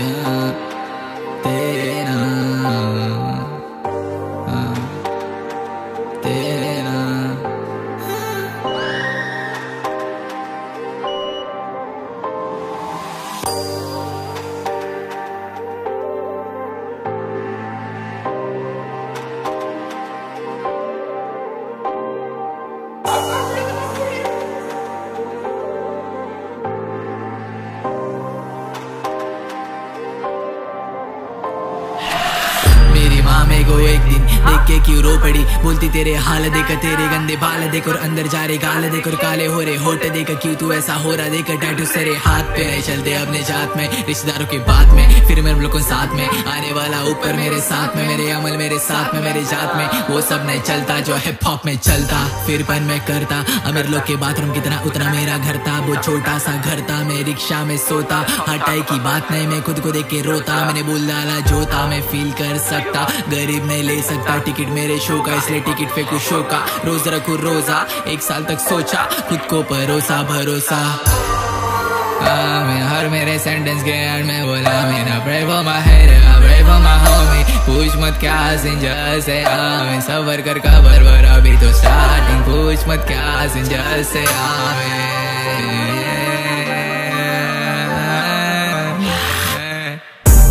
down. के क्यों रो पड़ी? बोलती, तेरे हाल देख, तेरे गंदे बाल देख और अंदर जा रहे गाल देख और काले हो रहे होट देख। क्यों तू ऐसा हो रहा? देख टैटू सरे हाथ पे नहीं चलते अपने जात में, रिश्तेदारों के बात में। फिर मेरे लोगों साथ में, आने वाला ऊपर मेरे साथ में, मेरे अमल मेरे साथ में, मेरे जात में। वो सब नहीं चलता, जो हिप हॉप में चलता। फिर पन मैं करता, अमीर लोग के बाथरूम कितना उतना मेरा घर था। वो छोटा सा घर था, मैं रिक्शा में सोता। हटाई की बात नहीं, मैं खुद को देख के रोता। मैंने बोल डाला जो था मैं फील कर सकता। गरीब नहीं ले सकता टिकट मेरे शो का इसलिए टिकट फेंकू शो का रोज रखू रोजा एक साल तक सोचा खुद को भरोसा भरोसा मैं हर मेरे सेंटेंस के एंड में बोला मेरा I pray for my homie. पूछ मत क्या सिंजर से आवे सबर कर कबर वर अभी तो स्टार्टिंग पूछ मत क्या सिंजर से आवे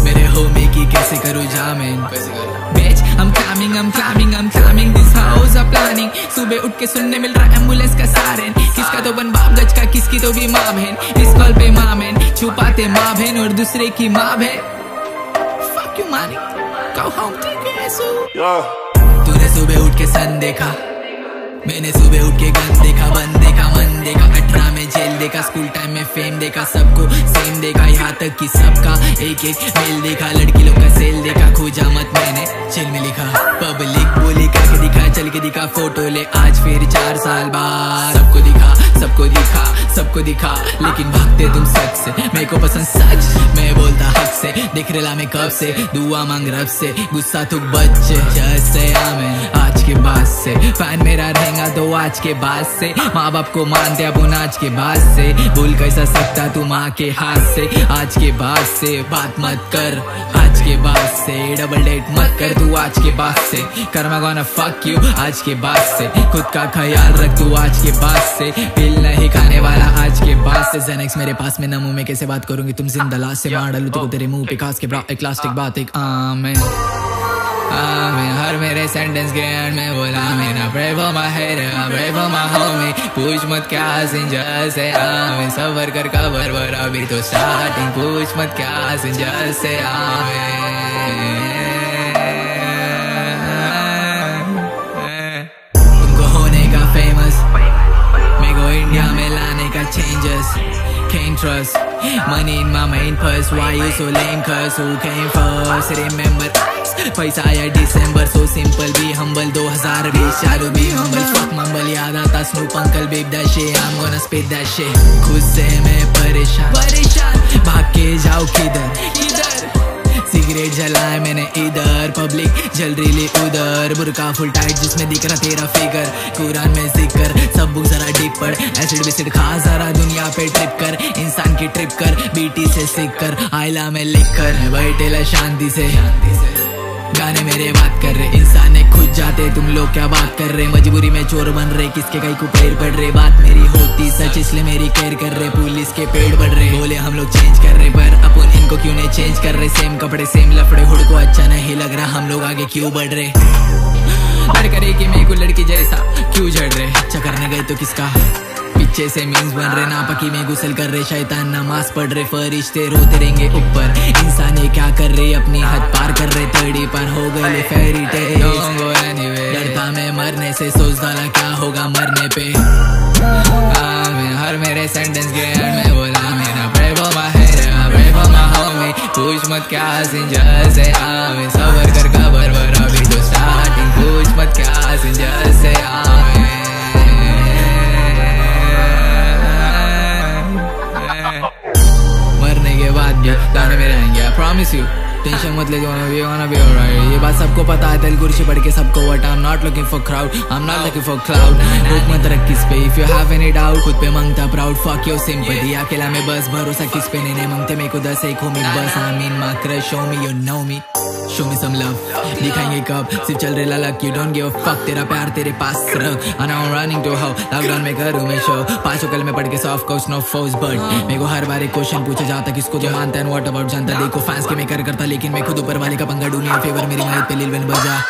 मेरे होमी की कैसे करूँ जामिन कैसे करूँ सुबह उठ के सुनने मिल रहा एंबुलेंस का सायरन किसका तो बन बाप गज का किसकी तो भी माँ बहन। इस कॉल पे माँ बहन छुपाते माँ बहन और दूसरे की माँ बहन। तूने सुबह उठ के सन देखा। मैंने सुबह उठ के गन देखा बन देखा मन देखा। अठारह में जेल देखा स्कूल टाइम में फेम देखा सबको सेम देखा। यहाँ तक कि सबका एक एक मेल देखा लड़की लोग का सेल देखा। खोजा मत मैंने चिल में लिखा। पब्लिक बोली चल के दिखा फ़ोटो ले। आज फिर चार साल बाद। सबको दिखा सबको दिखा, लेकिन भागते तुम सच से। मेरे को पसंद सच, मैं बोलता हक से। देख रेला मैं कब से, दुआ मांग रब से। गुस्सा तू बच्चे, जैसे आमें, आज के बाद से। फ़ैन मेरा रहेगा तो आज के बाद से। माँ बाप को मानते अपन आज के बाद से। भूल कैसा सकता तू माँ के हाथ से? आज के बाद से बात मत कर, आज के बाद से। डबल डेट मत कर तू आज के बाद से। कर्मा गोना फक यू आज के बाद से। खुद का ख्याल रख तू आज के बाद से। पिल नहीं खाने वाला आज के बाद से जेनेक्स मेरे पास में न मुँह में कैसे बात करूँगी? तुम ज़िंदा लाश से मार डालू तो तेरे मुँह पे खास के ब्रा एक प्लास्टिक बात, एक आमेन आमेन हर मेरे सेंटेंस के एंड में बोला मेरा pray for my head I pray for my पूछ मत क्या सिंजर से आवे सबर कर कबर वर अभी तो स्टार्टिंग पूछ मत क्या सिंजर से आवे trust money in my main purse Why you so lame cuz who came first Remember us. पैसा आया दिसंबर so simple be humble 2020 चालू be humble fuck mumble याद आता Snoop uncle big that shit I'm gonna spit that shit खुद से मैं परेशान परेशान भाग के जाओ किधर किधर सिगरेट जलाए मैंने इधर पब्लिक जल रही उधर। बुरका फुल टाइट जिसमें दिख रहा तेरा फिगर कुरान में ज़िक्र, सब बुक जरा डिप पर एसिड विसिड खा, जरा दुनिया पे ट्रिप कर। इंसान की ट्रिप कर बीटी से सीख कर। आयला में लिख कर। बैठेला शांति से। गाने मेरे बात कर रहे, इंसान है, खुद जाते, तुम लोग क्या बात कर रहे? मजबूरी में चोर बन रहे, किसके कहीं को पैर पड़ रहे? बात मेरी होती सच, इसलिए मेरी केयर कर रहे, पुलिस के पेड़ बढ़ रहे। बोले हम लोग चेंज कर रहे, पर अपन इनको क्यों नहीं चेंज कर रहे? सेम कपड़े सेम लफड़े, हुड को अच्छा नहीं लग रहा, हम लोग आगे क्यों बढ़ रहे? लड़ करे कि मेरे को लड़की जैसा क्यों झड़ रहे? अच्छा करने गए तो किसका? पीछे से मीन्स बन रहे ना पकी में गुसल कर रहे शैतान नमाज़ पढ़ रहे फरिश्ते रोते रहेंगे ऊपर। इंसान ये क्या कर रहे अपनी हद पार कर रहे तड़ी पर हो गए फेरी डरता मैं मरने से सोच डाला क्या होगा मरने पे। आमीन हर मेरे सेंटेंस के एंड में बोला मेरा head I pray for my homie पूछ मत क्या सिंजर से आवे सबर कर कबर वर अभी तो स्टार्टिंग पूछ मत क्या सिंजर से आवे भी गाने में रहेंगे आई प्रॉमिस यू टेंशन मत ले वी वाना बी ऑलराइट ये बात सबको पता है तेल कुर्सी पढ़ के सबको what I am not looking for crowd I am not looking for cloud रुक मत रख किस पे if you have any doubt खुद पे माँगता प्राउड फक योर सिंपैथी अकेला में बस भरोसा किस पे? नहीं मांगते मेरे को दस एक हो मी बस I mean my crush show me you know me show me some love दिखाएँगे कब? सिर्फ़ चल रहे luck you don't give a fuck तेरा प्यार तेरे पास रख। I am running to how lockdown में करूँ मैं शो पाँचों कल में पढ़ के soft course no force but मेरे को हर बार एक क्वेश्चन पूछा जाता किसको जो मानता है व्हाट अबाउट जानता? देखो फैंस के मैं कर करता, लेकिन मैं खुद ऊपर वाले का पंगा डूनिया फेवर मेरी मदद पे लिल बन बजा।